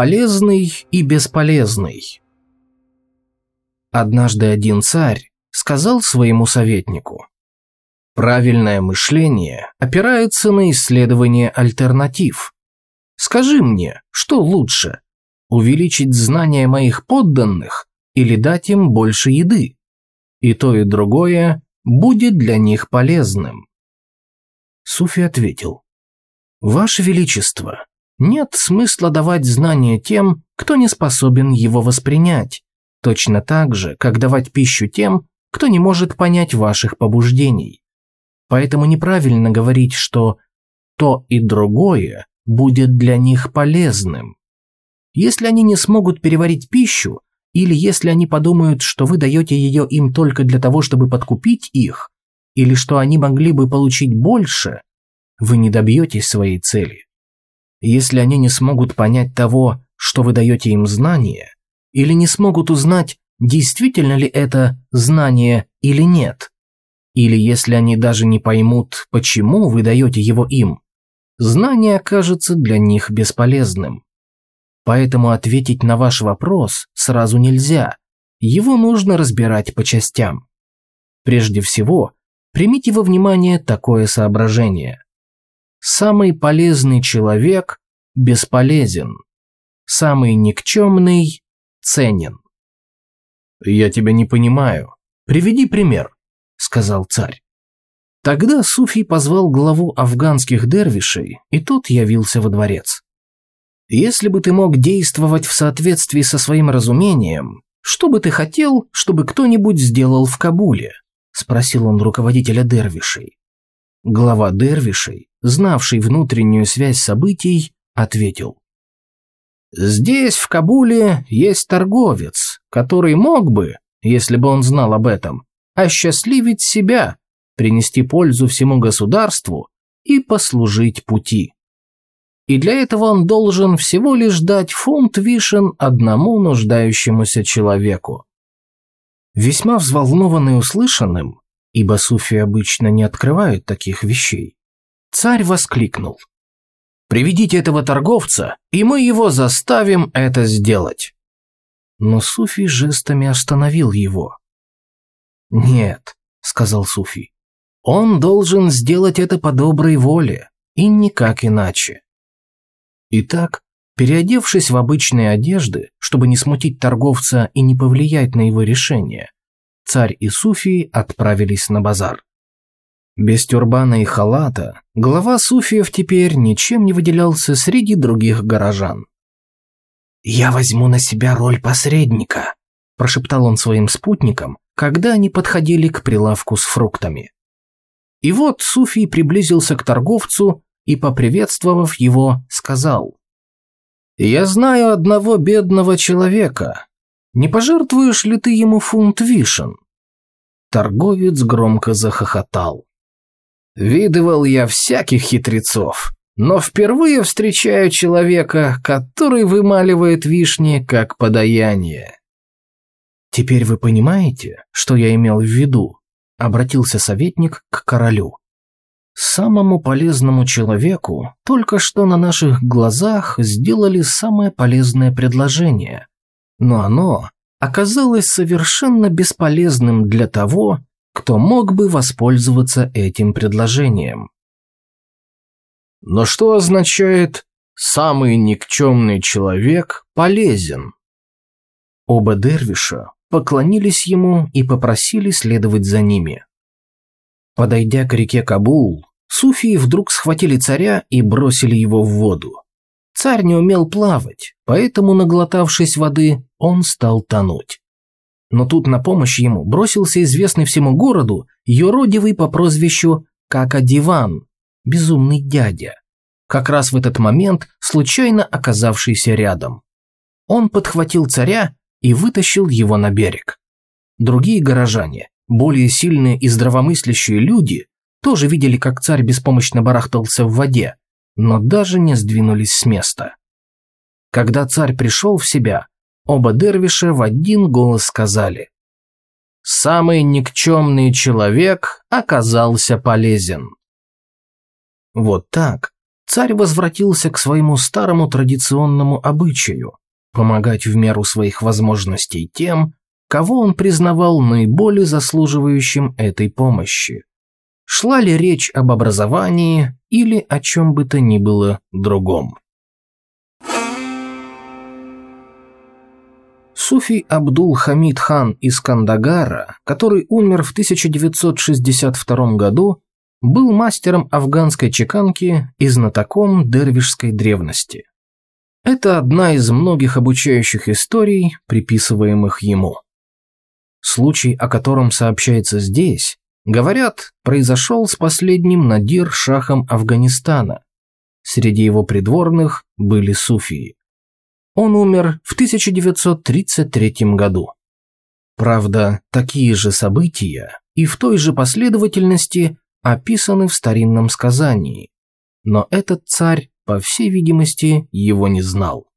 Полезный и бесполезный. Однажды один царь сказал своему советнику, «Правильное мышление опирается на исследование альтернатив. Скажи мне, что лучше, увеличить знания моих подданных или дать им больше еды? И то, и другое будет для них полезным». Суфи ответил, «Ваше Величество, нет смысла давать знания тем, кто не способен его воспринять, точно так же, как давать пищу тем, кто не может понять ваших побуждений. Поэтому неправильно говорить, что то и другое будет для них полезным. Если они не смогут переварить пищу, или если они подумают, что вы даете ее им только для того, чтобы подкупить их, или что они могли бы получить больше, вы не добьетесь своей цели. Если они не смогут понять того, что вы даете им знание, или не смогут узнать, действительно ли это знание или нет, или если они даже не поймут, почему вы даете его им, знание окажется для них бесполезным. Поэтому ответить на ваш вопрос сразу нельзя, его нужно разбирать по частям. Прежде всего, примите во внимание такое соображение. Самый полезный человек бесполезен. Самый никчемный ценен. «Я тебя не понимаю. Приведи пример», – сказал царь. Тогда Суфий позвал главу афганских дервишей, и тот явился во дворец. «Если бы ты мог действовать в соответствии со своим разумением, что бы ты хотел, чтобы кто-нибудь сделал в Кабуле?» – спросил он руководителя дервишей. Глава дервишей знавший внутреннюю связь событий, ответил. «Здесь, в Кабуле, есть торговец, который мог бы, если бы он знал об этом, осчастливить себя, принести пользу всему государству и послужить пути. И для этого он должен всего лишь дать фунт вишен одному нуждающемуся человеку. Весьма взволнованный услышанным, ибо суфи обычно не открывают таких вещей, Царь воскликнул. «Приведите этого торговца, и мы его заставим это сделать». Но Суфи жестами остановил его. «Нет», — сказал Суфи, — «он должен сделать это по доброй воле, и никак иначе». Итак, переодевшись в обычные одежды, чтобы не смутить торговца и не повлиять на его решение, царь и Суфи отправились на базар. Без тюрбана и халата глава суфиев теперь ничем не выделялся среди других горожан. «Я возьму на себя роль посредника», – прошептал он своим спутникам, когда они подходили к прилавку с фруктами. И вот Суфий приблизился к торговцу и, поприветствовав его, сказал, «Я знаю одного бедного человека. Не пожертвуешь ли ты ему фунт вишен?» Торговец громко захохотал. Видывал я всяких хитрецов, но впервые встречаю человека, который вымаливает вишни как подаяние. «Теперь вы понимаете, что я имел в виду?» – обратился советник к королю. «Самому полезному человеку только что на наших глазах сделали самое полезное предложение, но оно оказалось совершенно бесполезным для того, кто мог бы воспользоваться этим предложением. Но что означает «самый никчемный человек полезен»? Оба дервиша поклонились ему и попросили следовать за ними. Подойдя к реке Кабул, суфии вдруг схватили царя и бросили его в воду. Царь не умел плавать, поэтому, наглотавшись воды, он стал тонуть. Но тут на помощь ему бросился известный всему городу юродивый по прозвищу Кака-Диван, безумный дядя, как раз в этот момент случайно оказавшийся рядом. Он подхватил царя и вытащил его на берег. Другие горожане, более сильные и здравомыслящие люди, тоже видели, как царь беспомощно барахтался в воде, но даже не сдвинулись с места. Когда царь пришел в себя, Оба дервиша в один голос сказали. Самый никчемный человек оказался полезен. Вот так царь возвратился к своему старому традиционному обычаю помогать в меру своих возможностей тем, кого он признавал наиболее заслуживающим этой помощи. Шла ли речь об образовании или о чем бы то ни было другом. Суфий Абдул-Хамид хан из Кандагара, который умер в 1962 году, был мастером афганской чеканки и знатоком дервишской древности. Это одна из многих обучающих историй, приписываемых ему. Случай, о котором сообщается здесь, говорят, произошел с последним Надир шахом Афганистана. Среди его придворных были суфии. Он умер в 1933 году. Правда, такие же события и в той же последовательности описаны в старинном сказании. Но этот царь, по всей видимости, его не знал.